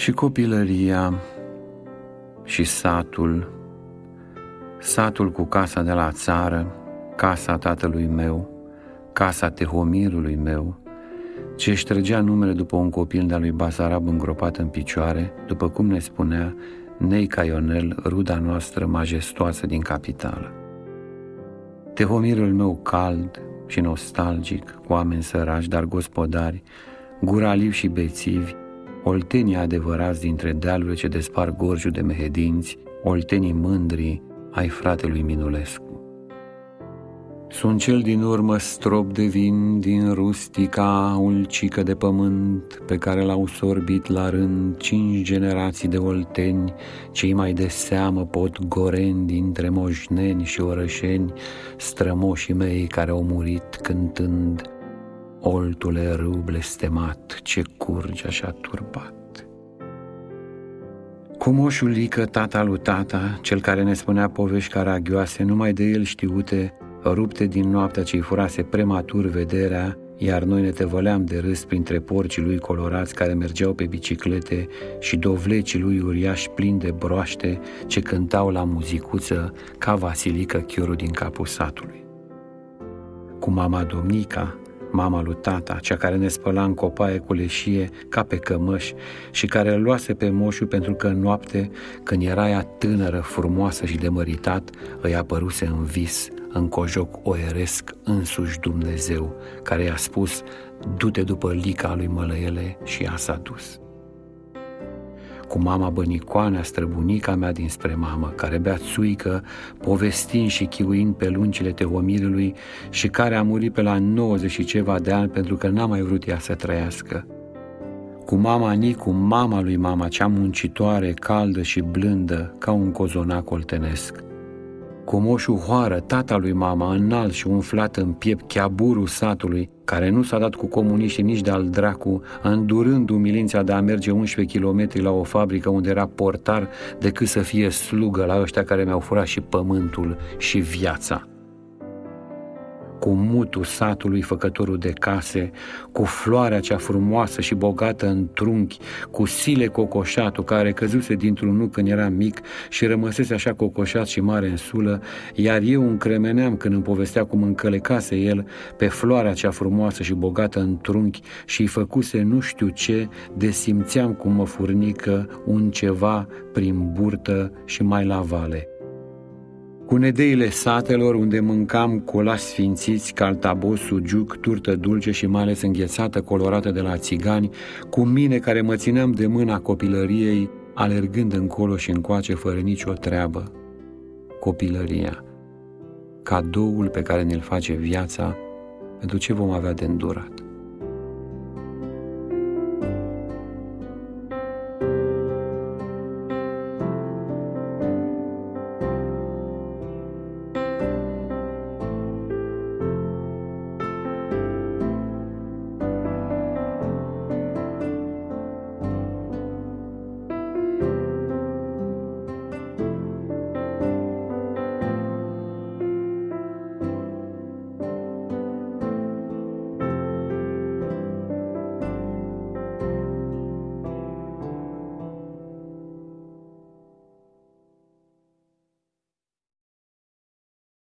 Și copilăria și satul, satul cu casa de la țară, casa tatălui meu, casa tehomirului meu, ce își trăgea numele după un copil de-a lui Basarab îngropat în picioare, după cum ne spunea Nei Caionel, ruda noastră majestoasă din capitală. Tehomirul meu cald și nostalgic, cu oameni săraci, dar gospodari, guralivi și bețivi, oltenii adevărați dintre dealurile ce despar gorjul de mehedinți, oltenii mândri ai fratelui Minulescu. Sunt cel din urmă strop de vin din rustica ulcică de pământ pe care l-au sorbit la rând cinci generații de olteni, cei mai de seamă pot goreni dintre moșneni și orășeni, strămoșii mei care au murit cântând Oltule râu blestemat, ce curge așa turbat. Cu moșul Lică, tata lui tata, cel care ne spunea povești caragioase, numai de el știute, rupte din noaptea ce-i furase prematur vederea, iar noi ne tevăleam de râs printre porcii lui colorați care mergeau pe biciclete și dovlecii lui uriași plini de broaște ce cântau la muzicuță ca Vasilică chiorul din capul satului. Cu mama Domnica, mama lui tata, cea care ne spăla în copaie cu leșie ca pe cămăși și care îl luase pe moșu pentru că în noapte, când era ea tânără, frumoasă și de măritat, îi apăruse în vis în cojoc oeresc însuși Dumnezeu, care i-a spus, du-te după lica lui Mălăele și ea s-a dus. Cu mama bănicoanea, străbunica mea dinspre mamă, care bea țuică, povestind și chiuind pe lungile teomirului și care a murit pe la 90 și ceva de ani pentru că n-a mai vrut ea să trăiască. Cu mama Nicu, mama lui mama, cea muncitoare, caldă și blândă, ca un cozonac oltenesc – Comoșul Hoară, tata lui mama, înalt și umflat în piept, chiaburul satului, care nu s-a dat cu comuniștii nici de-al dracu, îndurând umilința de a merge 11 km la o fabrică unde era portar, decât să fie slugă la ăștia care mi-au furat și pământul și viața cu mutul satului făcătorul de case, cu floarea cea frumoasă și bogată în trunchi, cu sile cocoșatul care căzuse dintr-un nu când era mic și rămăsese așa cocoșat și mare în sulă, iar eu încremeneam când îmi povestea cum încălecase el pe floarea cea frumoasă și bogată în trunchi și îi făcuse nu știu ce, de simțeam cum mă furnică un ceva prin burtă și mai la vale cu nedeile satelor unde mâncam colași sfințiți, caltabos, sugiuc, turtă dulce și mai ales înghețată colorată de la țigani, cu mine care mă țineam de mâna copilăriei, alergând încolo și încoace fără nicio treabă. Copilăria, cadoul pe care ne-l face viața, pentru ce vom avea de îndurat.